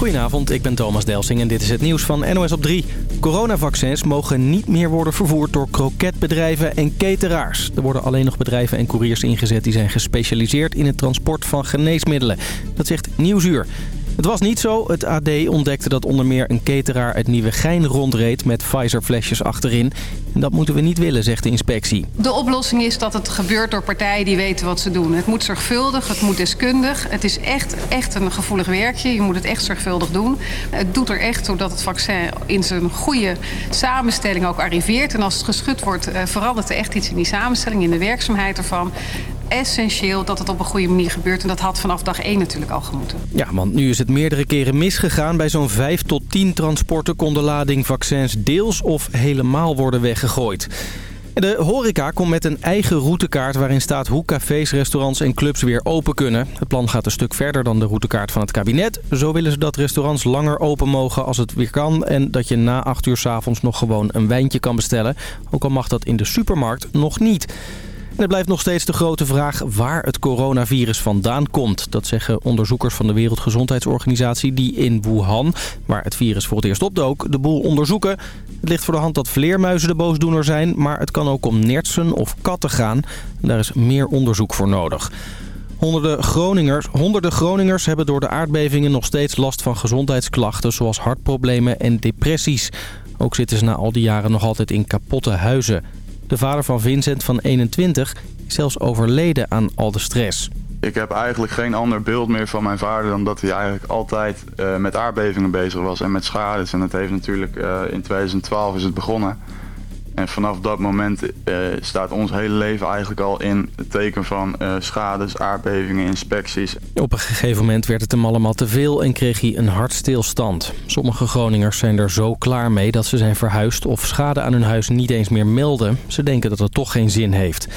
Goedenavond, ik ben Thomas Delsing en dit is het nieuws van NOS op 3. Coronavaccins mogen niet meer worden vervoerd door kroketbedrijven en cateraars. Er worden alleen nog bedrijven en couriers ingezet die zijn gespecialiseerd in het transport van geneesmiddelen. Dat zegt Nieuwsuur. Het was niet zo. Het AD ontdekte dat onder meer een cateraar het nieuwe gein rondreed met Pfizer-flesjes achterin. En dat moeten we niet willen, zegt de inspectie. De oplossing is dat het gebeurt door partijen die weten wat ze doen. Het moet zorgvuldig, het moet deskundig. Het is echt, echt een gevoelig werkje. Je moet het echt zorgvuldig doen. Het doet er echt zodat het vaccin in zijn goede samenstelling ook arriveert. En als het geschud wordt, eh, verandert er echt iets in die samenstelling, in de werkzaamheid ervan essentieel dat het op een goede manier gebeurt. En dat had vanaf dag 1 natuurlijk al gemoeten. Ja, want nu is het meerdere keren misgegaan. Bij zo'n 5 tot 10 transporten kon de lading vaccins deels of helemaal worden weggegooid. De horeca komt met een eigen routekaart waarin staat hoe cafés, restaurants en clubs weer open kunnen. Het plan gaat een stuk verder dan de routekaart van het kabinet. Zo willen ze dat restaurants langer open mogen als het weer kan. En dat je na 8 uur s avonds nog gewoon een wijntje kan bestellen. Ook al mag dat in de supermarkt nog niet. En het blijft nog steeds de grote vraag waar het coronavirus vandaan komt. Dat zeggen onderzoekers van de Wereldgezondheidsorganisatie die in Wuhan, waar het virus voor het eerst opdook, de boel onderzoeken. Het ligt voor de hand dat vleermuizen de boosdoener zijn, maar het kan ook om nertsen of katten gaan. daar is meer onderzoek voor nodig. Honderden Groningers, honderden Groningers hebben door de aardbevingen nog steeds last van gezondheidsklachten zoals hartproblemen en depressies. Ook zitten ze na al die jaren nog altijd in kapotte huizen. De vader van Vincent van 21 is zelfs overleden aan al de stress. Ik heb eigenlijk geen ander beeld meer van mijn vader dan dat hij eigenlijk altijd uh, met aardbevingen bezig was en met schades. En dat heeft natuurlijk uh, in 2012 is het begonnen. En vanaf dat moment uh, staat ons hele leven eigenlijk al in het teken van uh, schades, aardbevingen, inspecties. Op een gegeven moment werd het hem allemaal te veel en kreeg hij een hartstilstand. Sommige Groningers zijn er zo klaar mee dat ze zijn verhuisd of schade aan hun huis niet eens meer melden. Ze denken dat het toch geen zin heeft.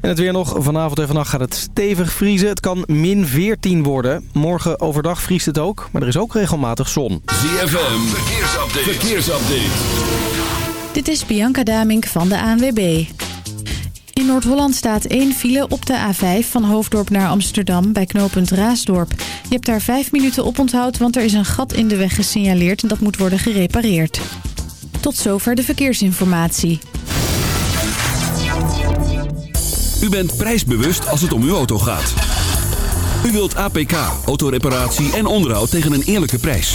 En het weer nog. Vanavond en vannacht gaat het stevig vriezen. Het kan min 14 worden. Morgen overdag vriest het ook, maar er is ook regelmatig zon. ZFM, verkeersupdate. verkeersupdate. Dit is Bianca Damink van de ANWB. In Noord-Holland staat één file op de A5 van Hoofddorp naar Amsterdam bij knooppunt Raasdorp. Je hebt daar vijf minuten op onthoud, want er is een gat in de weg gesignaleerd en dat moet worden gerepareerd. Tot zover de verkeersinformatie. U bent prijsbewust als het om uw auto gaat. U wilt APK, autoreparatie en onderhoud tegen een eerlijke prijs.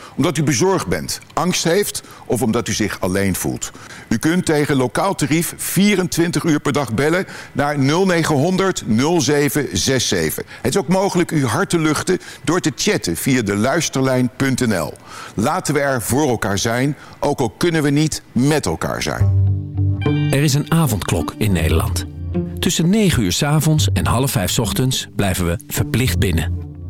omdat u bezorgd bent, angst heeft of omdat u zich alleen voelt. U kunt tegen lokaal tarief 24 uur per dag bellen naar 0900 0767. Het is ook mogelijk uw hart te luchten door te chatten via de luisterlijn.nl. Laten we er voor elkaar zijn, ook al kunnen we niet met elkaar zijn. Er is een avondklok in Nederland. Tussen 9 uur s avonds en half 5 s ochtends blijven we verplicht binnen.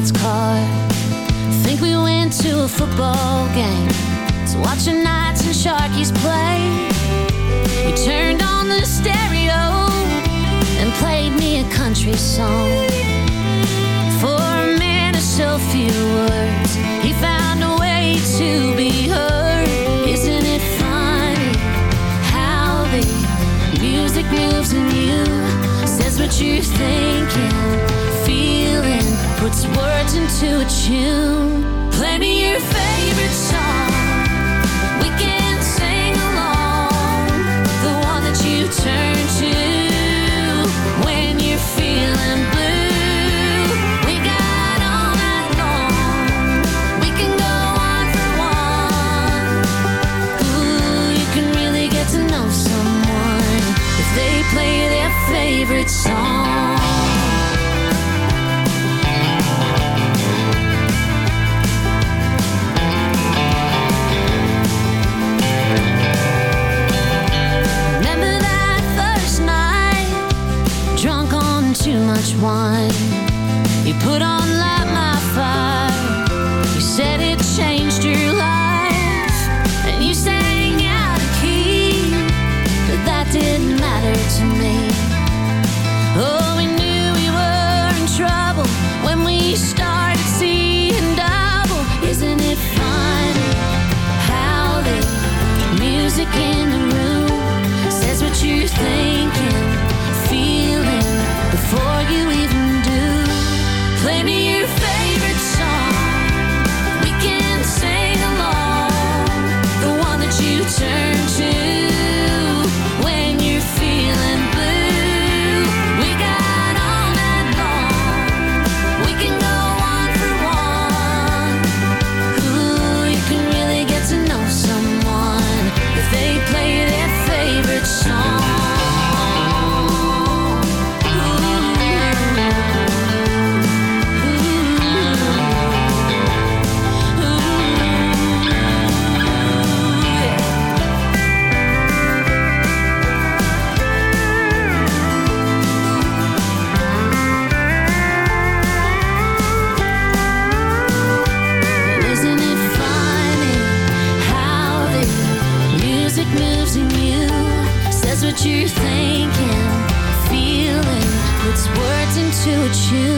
dad's car. Think we went to a football game to watch the Knights and Sharkies play. We turned on the stereo and played me a country song. For a man so few words, he found a way to be heard. Isn't it funny how the music moves in you says what you're thinking? puts words into a tune. Play me your favorite song. We can sing along. The one that you turn to when you're feeling blue. We got all night long. We can go for one. Ooh, you can really get to know someone if they play their favorite song. you think 却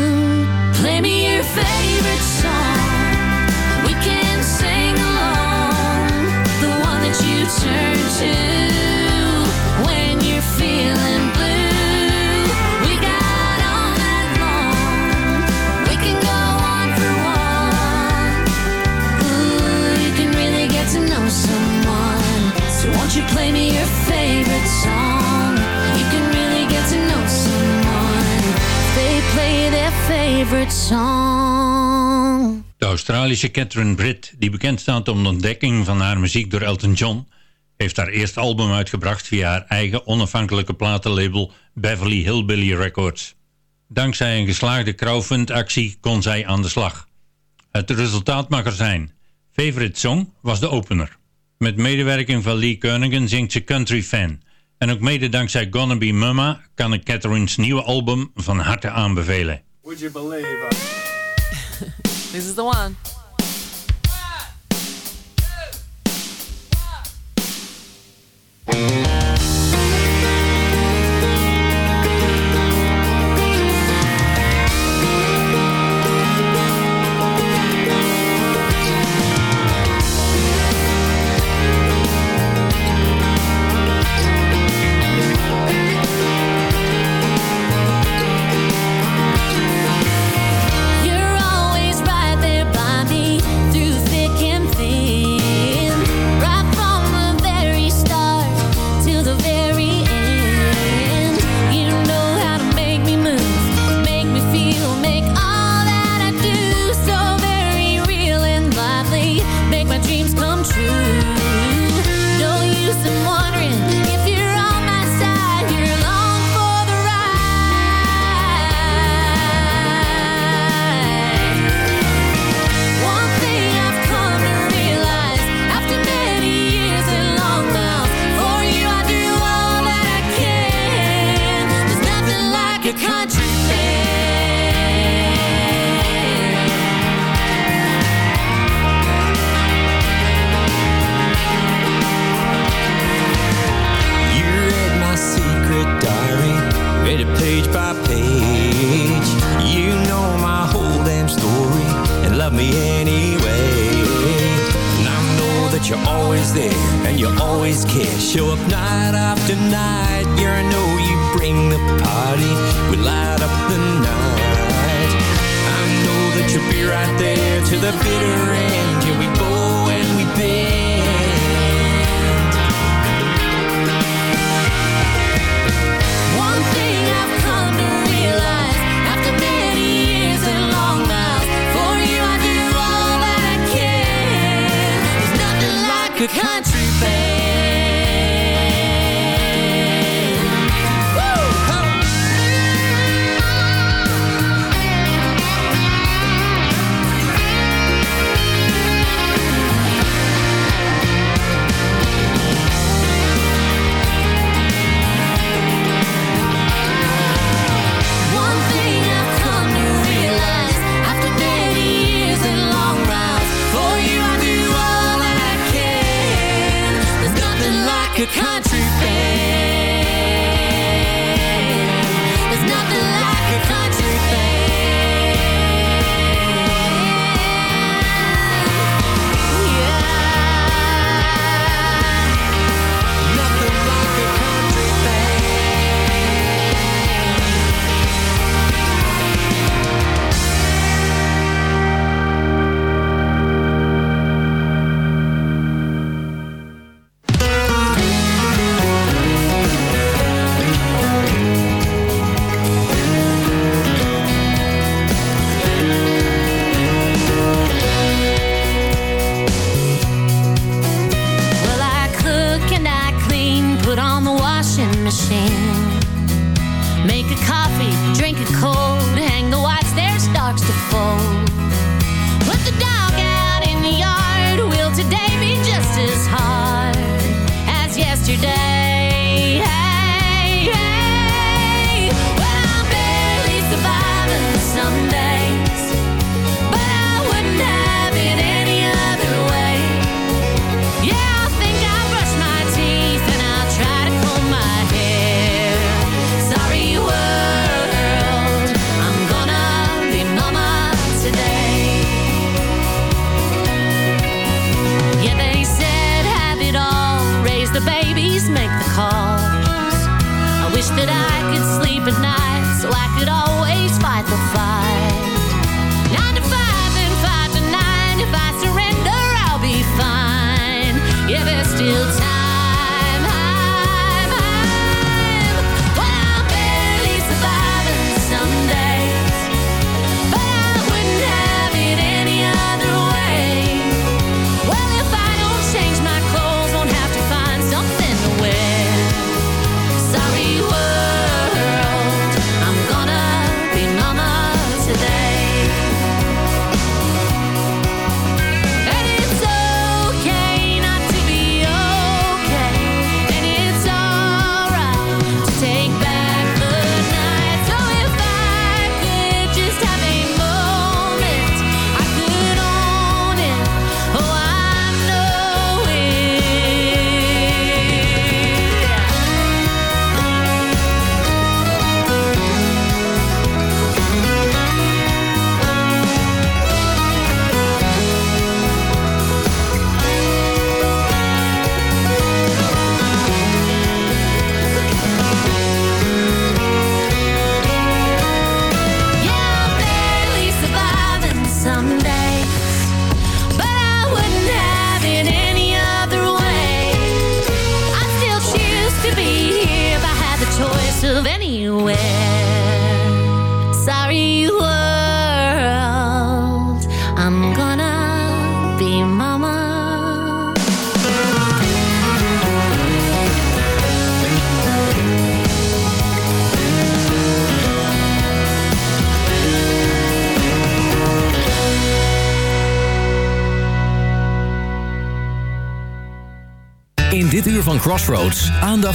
Australische Catherine Britt, die bekend staat om de ontdekking van haar muziek door Elton John, heeft haar eerste album uitgebracht via haar eigen onafhankelijke platenlabel Beverly Hillbilly Records. Dankzij een geslaagde crowdfundactie kon zij aan de slag. Het resultaat mag er zijn. Favorite Song was de opener. Met medewerking van Lee Kernigan zingt ze Country Fan. En ook mede dankzij Gonna Be Mama kan ik Catherine's nieuwe album van harte aanbevelen. Would you believe? This is the one.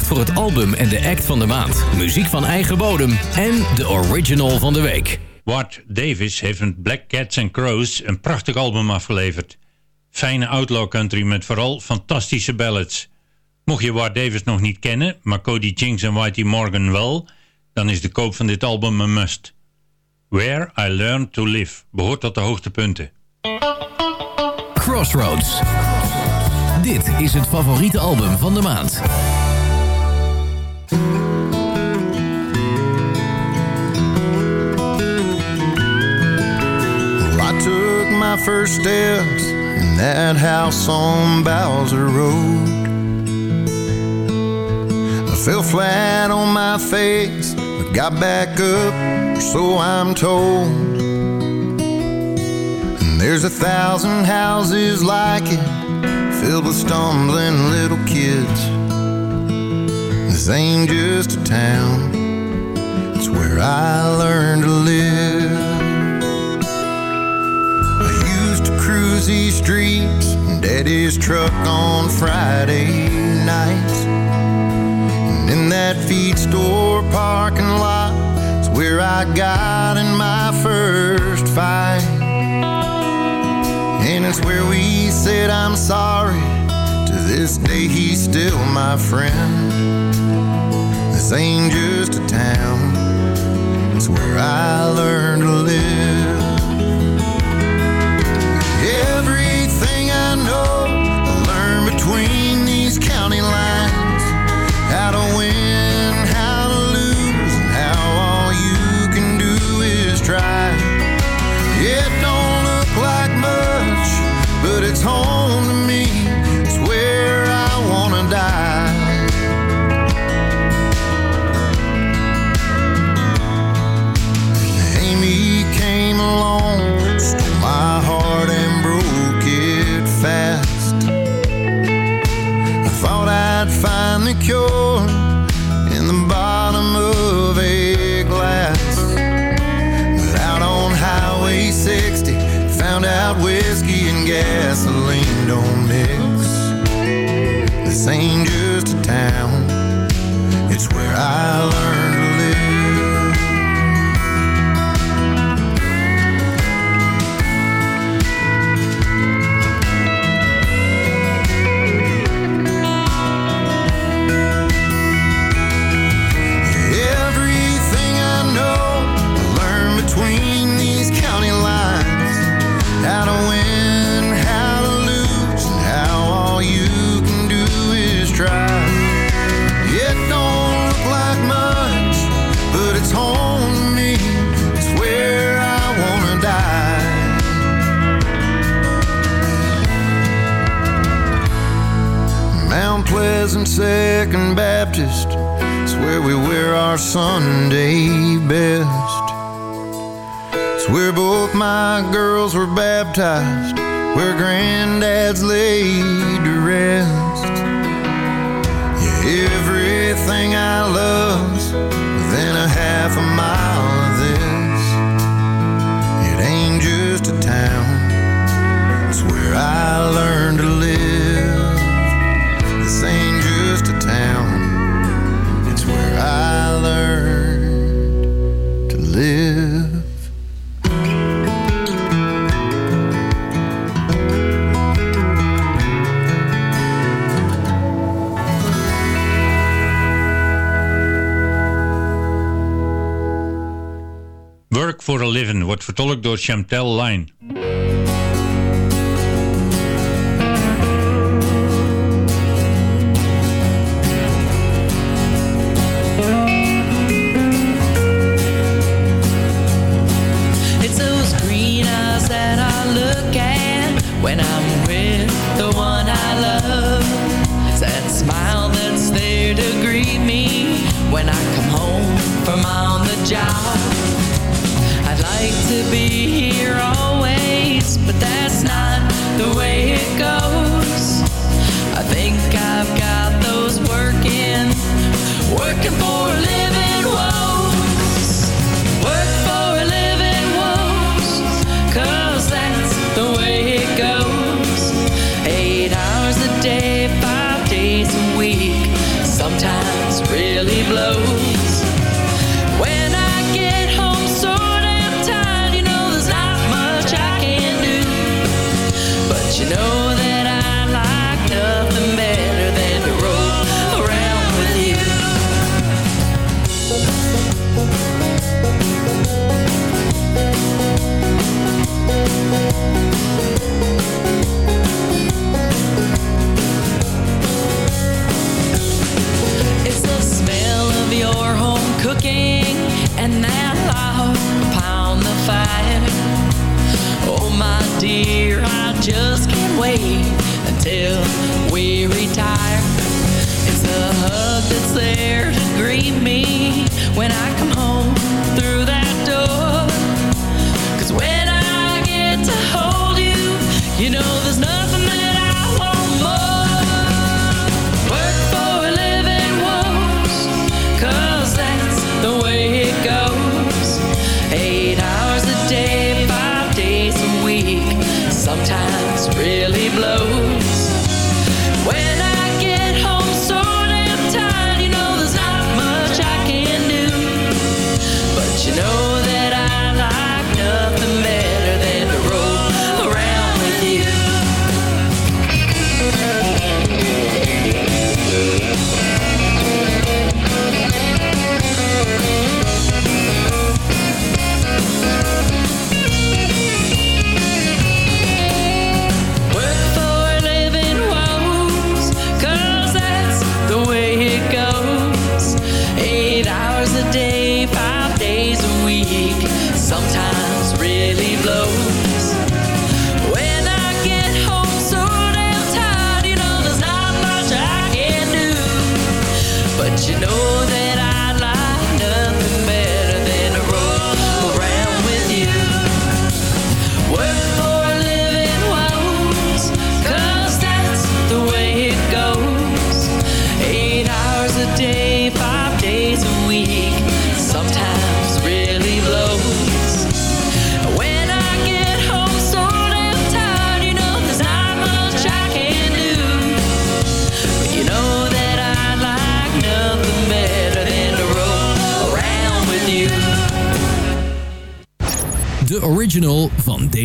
voor het album en de act van de maand. Muziek van eigen bodem en de original van de week. Ward Davis heeft met Black Cats and Crows een prachtig album afgeleverd. Fijne outlaw country met vooral fantastische ballads. Mocht je Ward Davis nog niet kennen, maar Cody Jinks en Whitey Morgan wel... dan is de koop van dit album een must. Where I Learned to Live behoort tot de hoogtepunten. Crossroads. Dit is het favoriete album van de maand. first steps in that house on Bowser Road. I fell flat on my face, but got back up, so I'm told. And there's a thousand houses like it, filled with stumbling little kids. This ain't just a town, it's where I learned to live. busy streets and daddy's truck on Friday nights. And in that feed store parking lot is where I got in my first fight. And it's where we said I'm sorry. To this day he's still my friend. This ain't just a town. It's where I learned to live. cure vertolkt door Chantel Line.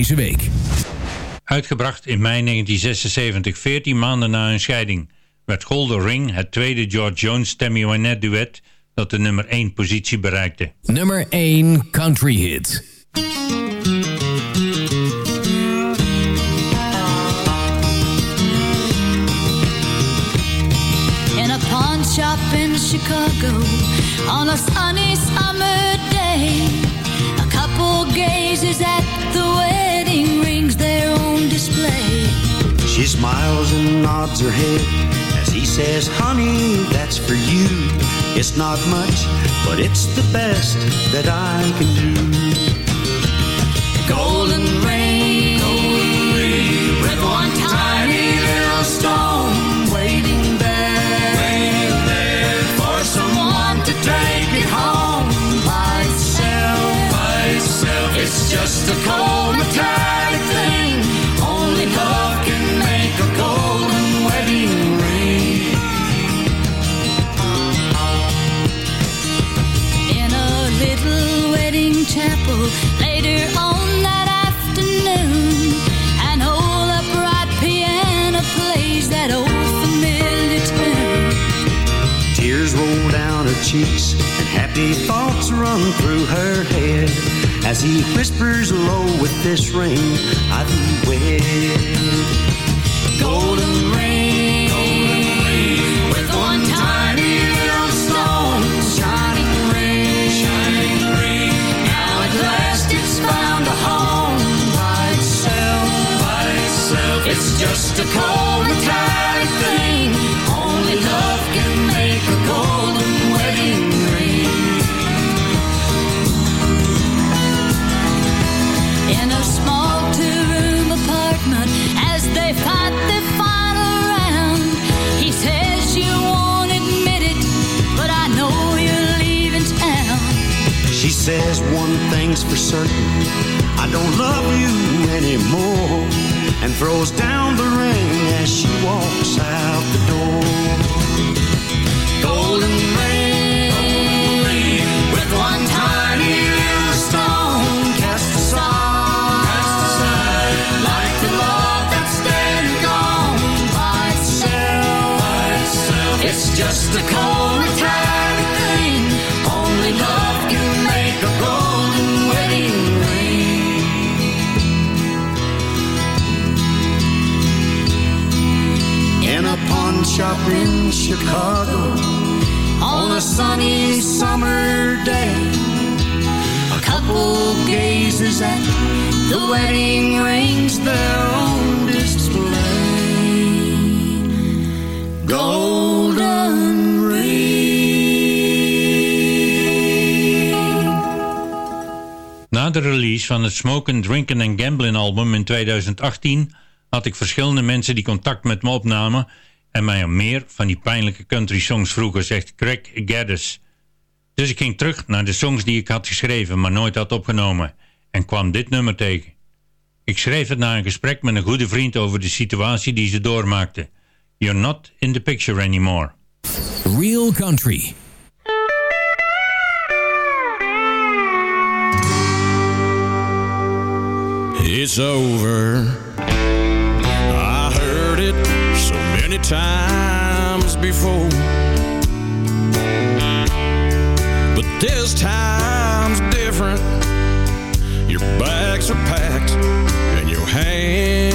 Deze week. Uitgebracht in mei 1976, 14 maanden na hun scheiding, werd Golden Ring het tweede George Jones-Tammy Wynette duet dat de nummer 1 positie bereikte. Nummer 1 country hit. in a pawn shop in Chicago on a sunny summer day. A couple gazes at the wedding rings, their own display. She smiles and nods her head as he says, Honey, that's for you. It's not much, but it's the best that I can do. Golden ring, golden ring, with one tiny little stone waiting there, waiting there for someone to take it home by itself, by itself. It's just a cold cheeks and happy thoughts run through her head as he whispers low with this ring, I thee wed. She says one thing's for certain, I don't love you anymore, and throws down the ring as she walks out the door. Golden ring, with one tiny little stone. Cast aside, like the love that's dead and gone. By itself. It's just a shop in Chicago on a sunny summer day. A couple gazes at the wedding rings, their own display. Golden ring. Na de release van het Smoking, Drinking and Gambling album in 2018 had ik verschillende mensen die contact met me opnamen en mij om meer van die pijnlijke country songs vroeger zegt Craig Geddes. Dus ik ging terug naar de songs die ik had geschreven, maar nooit had opgenomen, en kwam dit nummer tegen. Ik schreef het na een gesprek met een goede vriend over de situatie die ze doormaakte. You're not in the picture anymore. Real Country It's over heard it so many times before. But this time's different. Your bags are packed And your hands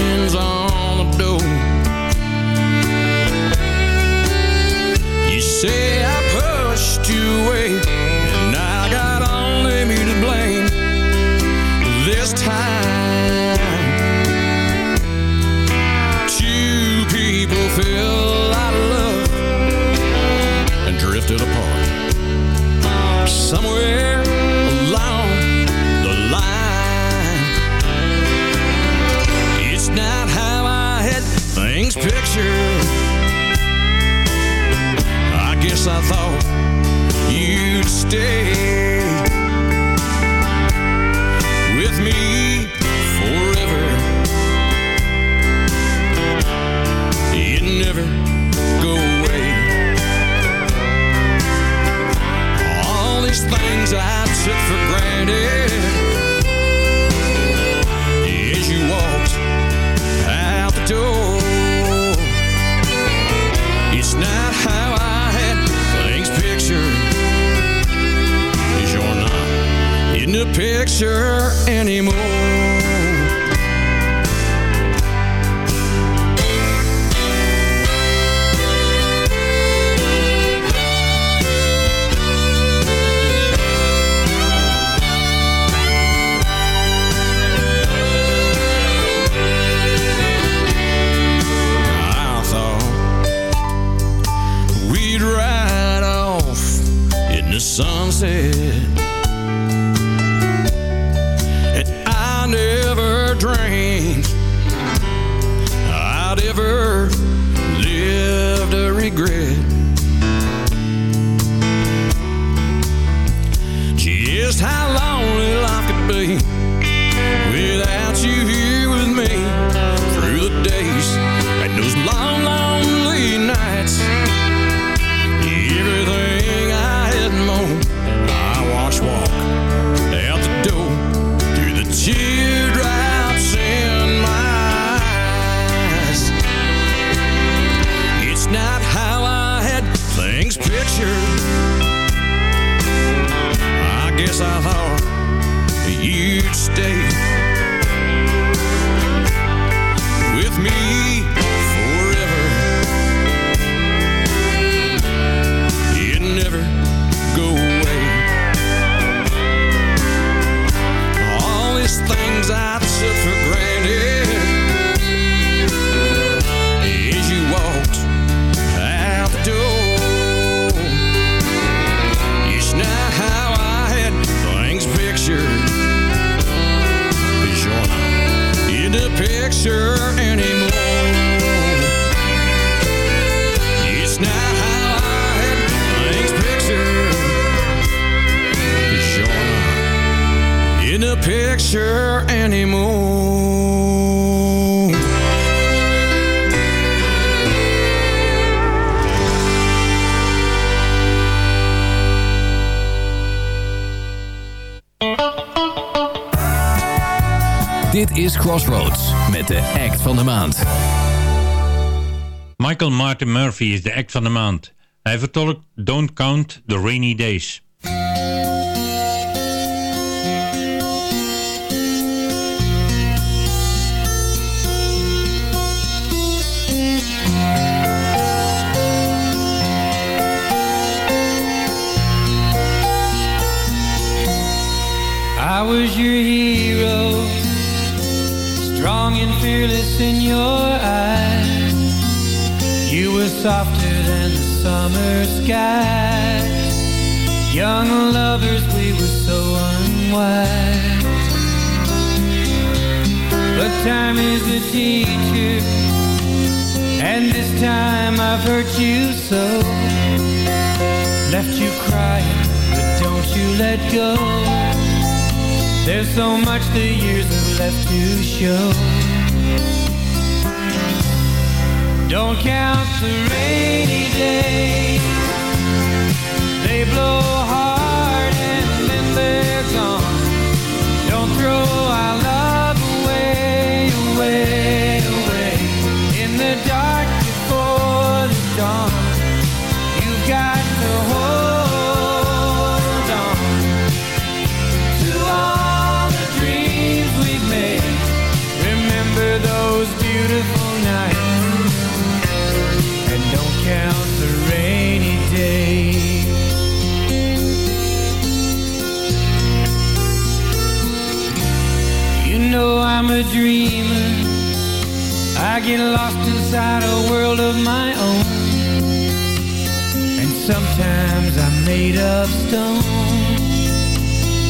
van de maand. Michael Martin Murphy is de act van de maand. Hij vertolkt Don't Count the Rainy Days. softer than the summer skies Young lovers, we were so unwise. But time is a teacher And this time I've hurt you so. Left you crying, but don't you let go. There's so much the years have left to show. Don't count the rainy days. They blow hard and then they're gone. Don't throw our love away, away, away. In the dark before the dawn, you've got to hold on to all the dreams we've made. Remember those beautiful count the rainy days. You know I'm a dreamer. I get lost inside a world of my own. And sometimes I'm made of stone.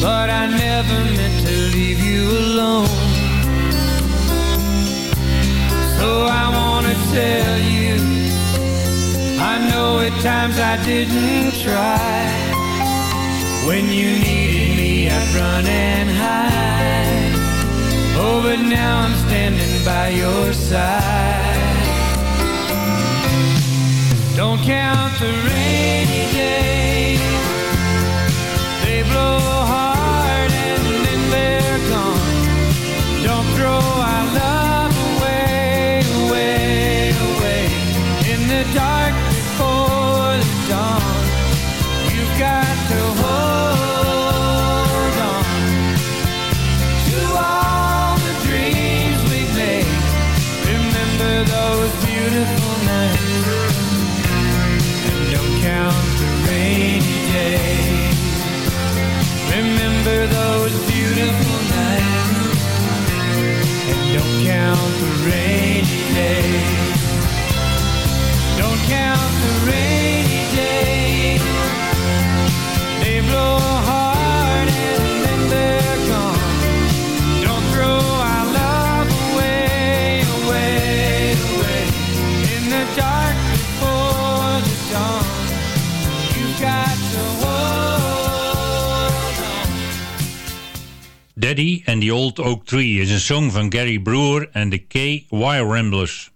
But I never meant to leave you alone. So I wanna tell you I know at times I didn't try. When you needed me I'd run and hide. Oh, but now I'm standing by your side. Don't count the rainy days. They blow Daddy and the Old Oak Tree is een song van Gary Brewer en de K-Y Ramblers.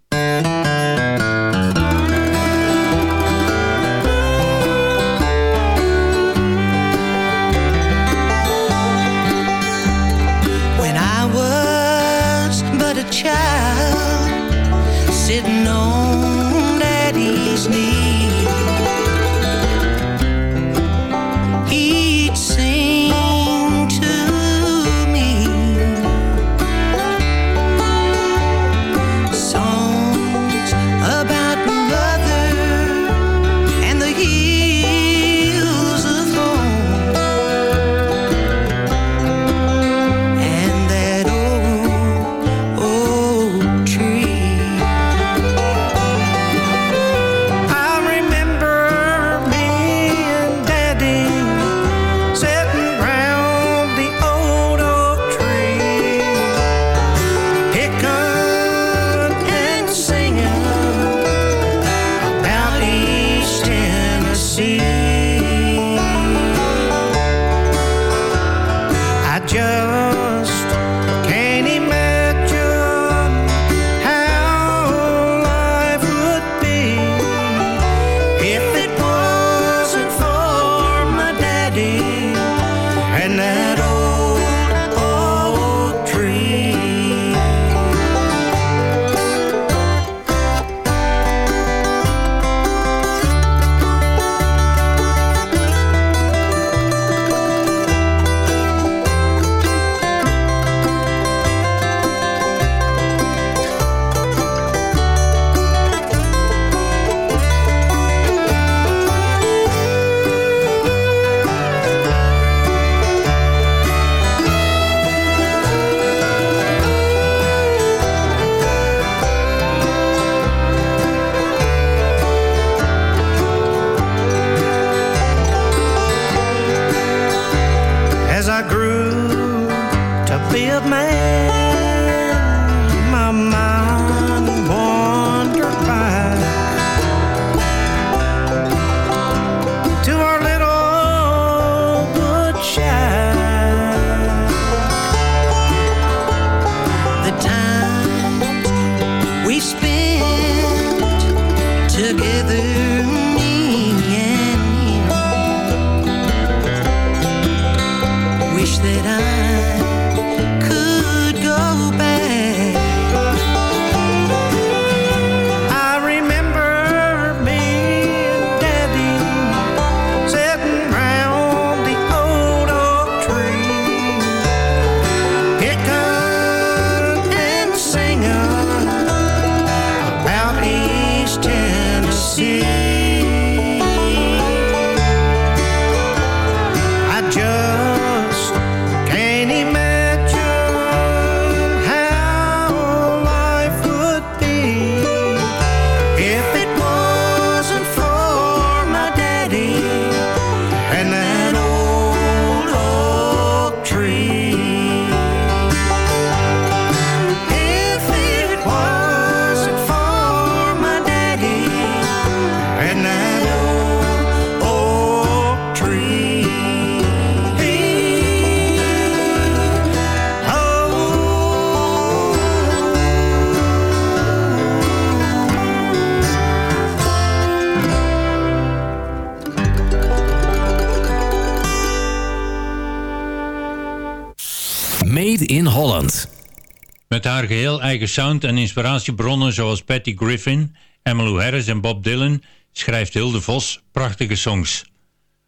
Eigen sound en inspiratiebronnen zoals Patty Griffin, Emmylou Harris en Bob Dylan schrijft Hilde Vos prachtige songs.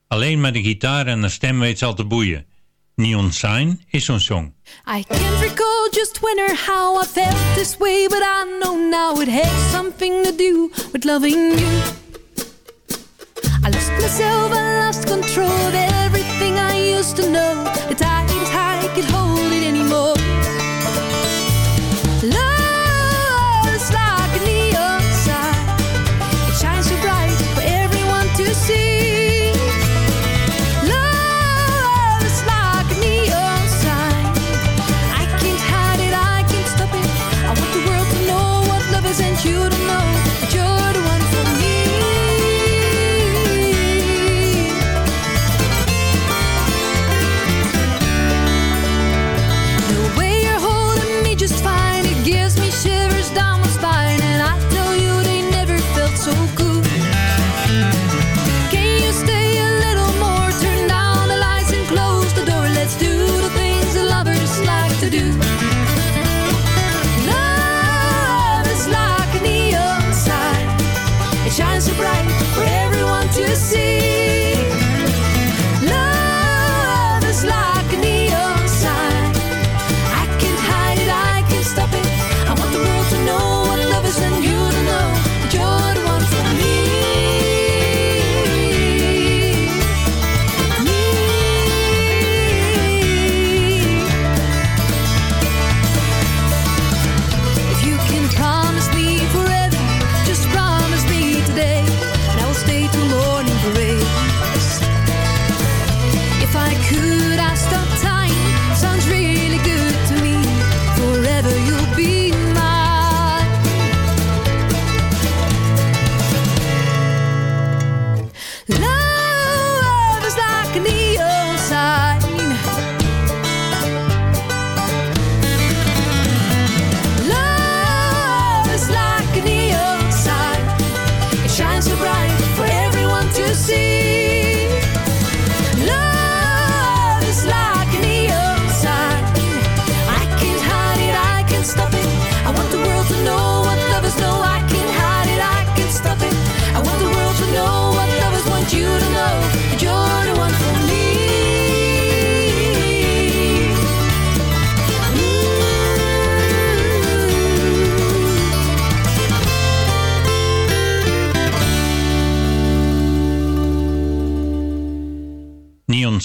Alleen met een gitaar en een stem weet ze al te boeien. Neon Sign is zo'n song. I can't recall just when or how I felt this way, but I know now it had something to do with loving you. I lost myself, I lost control of everything I used to know.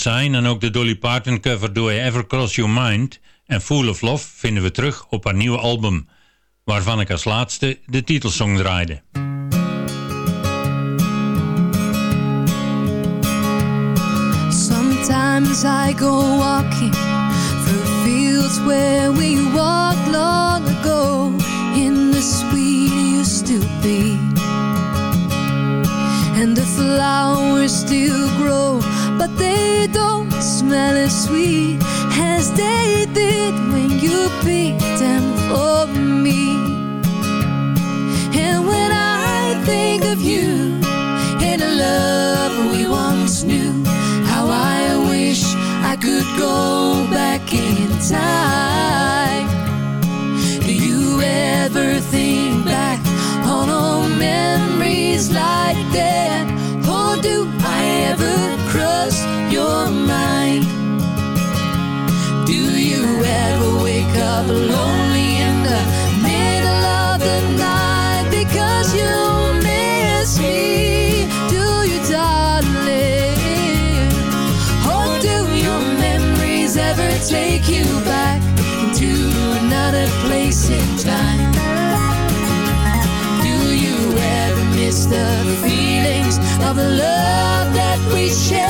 Sign en ook de Dolly Parton cover Do I Ever Cross Your Mind en Full of Love vinden we terug op haar nieuwe album, waarvan ik als laatste de titelsong draaide. Sometimes I go walking through fields where we walked long ago in the sweet used to be. And the flowers still grow, but they don't smell as sweet as they did when you picked them for me. And when I think of you and the love we once knew, how I wish I could go back in time. Do you ever think back on old memories like that? The middle of the night because you miss me. Do you die? Hope do your memories ever take you back to another place in time? Do you ever miss the feelings of the love that we shared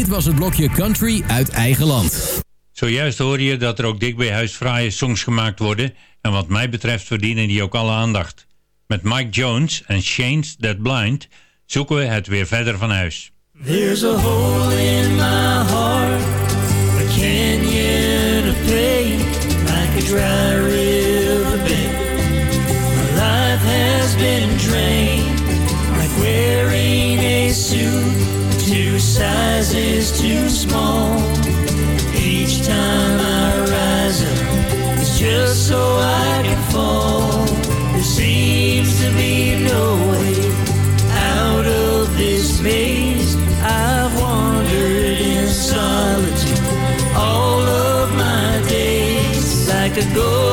Dit was het blokje Country uit eigen land. Zojuist hoorde je dat er ook dik bij songs gemaakt worden... en wat mij betreft verdienen die ook alle aandacht. Met Mike Jones en Shane's That Blind zoeken we het weer verder van huis. There's a hole in my heart, a canyon of pain, like a dry riverbed. My life has been drained, like wearing a suit. size is too small. Each time I rise up, it's just so I can fall. There seems to be no way out of this maze. I've wandered in solitude all of my days like a ghost.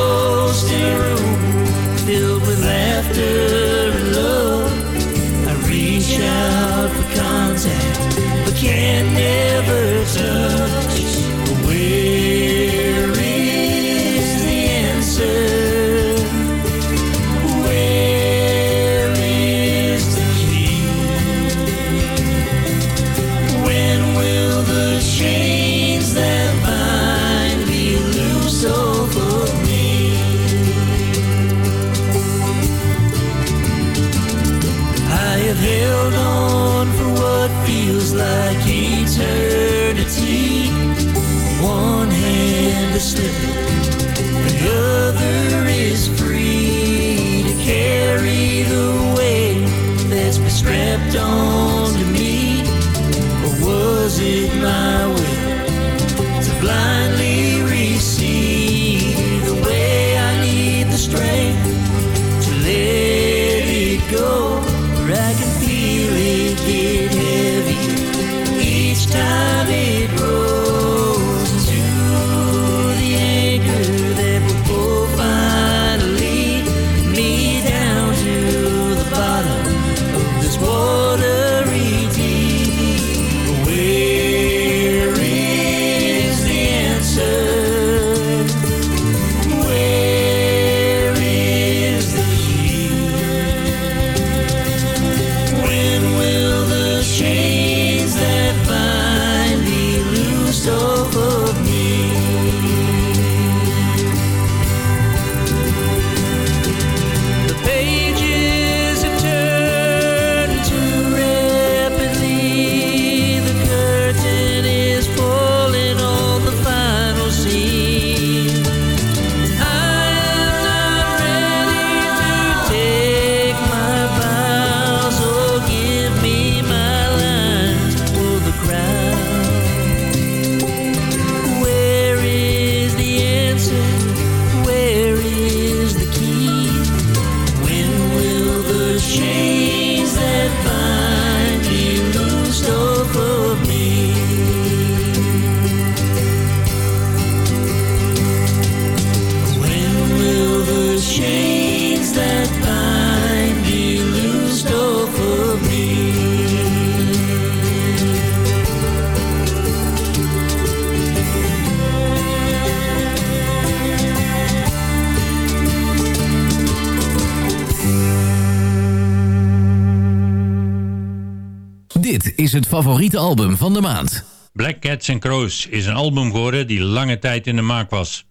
Dit is het favoriete album van de maand. Black Cats and Crows is een album geworden die lange tijd in de maak was.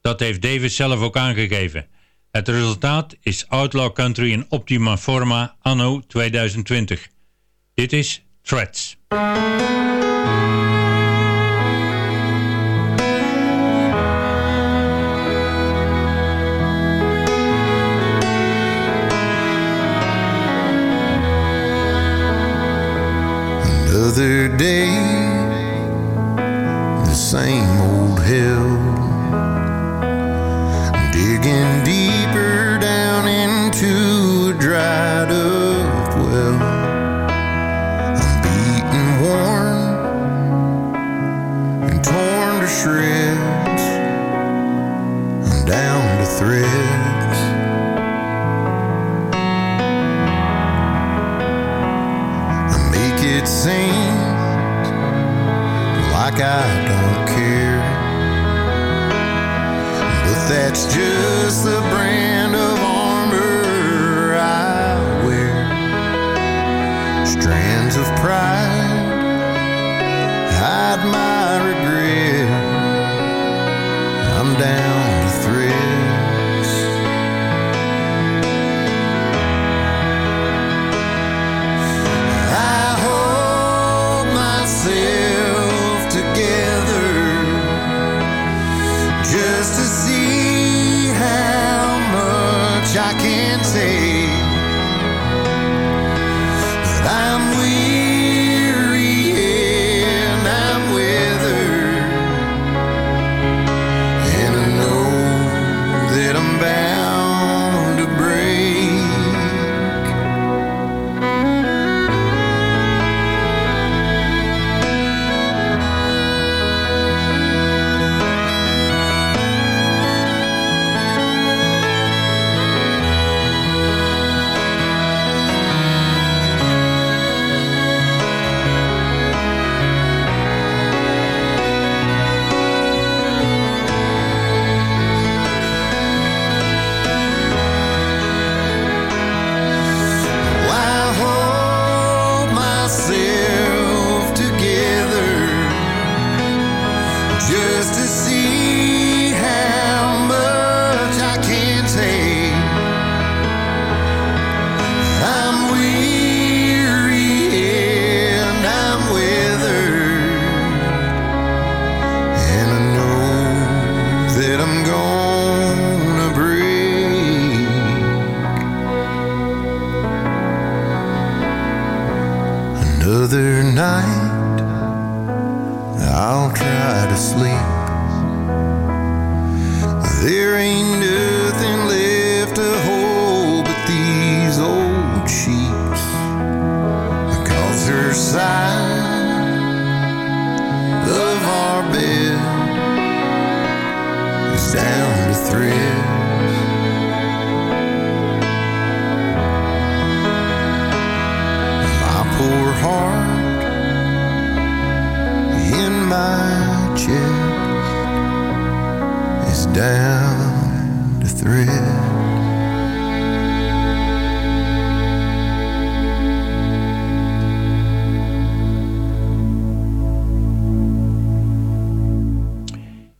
Dat heeft Davis zelf ook aangegeven. Het resultaat is Outlaw Country in optima forma anno 2020. Dit is Threads.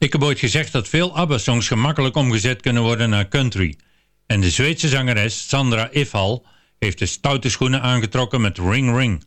Ik heb ooit gezegd dat veel ABBA-songs gemakkelijk omgezet kunnen worden naar country. En de Zweedse zangeres Sandra Ifhal heeft de stoute schoenen aangetrokken met Ring Ring.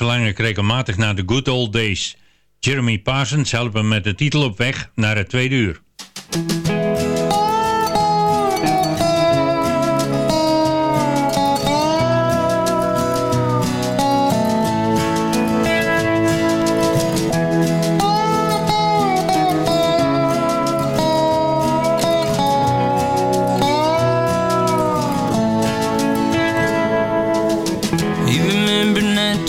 verlang ik regelmatig naar de good old days. Jeremy Parsons helpt me met de titel op weg naar het tweede uur.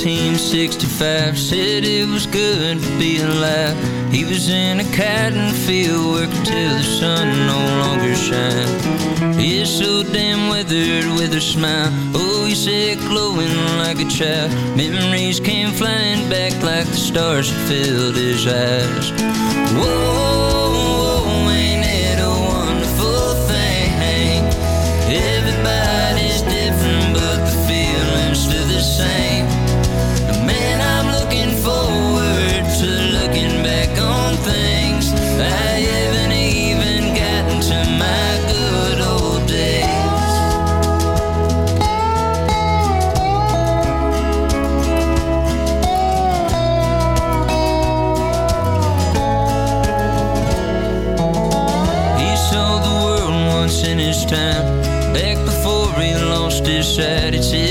1965 said it was good to be alive. He was in a cotton field working till the sun no longer shined. He is so damn weathered with a smile. Oh, he said glowing like a child. Memories came flying back like the stars that filled his eyes. Whoa. time Back before he lost his attitude.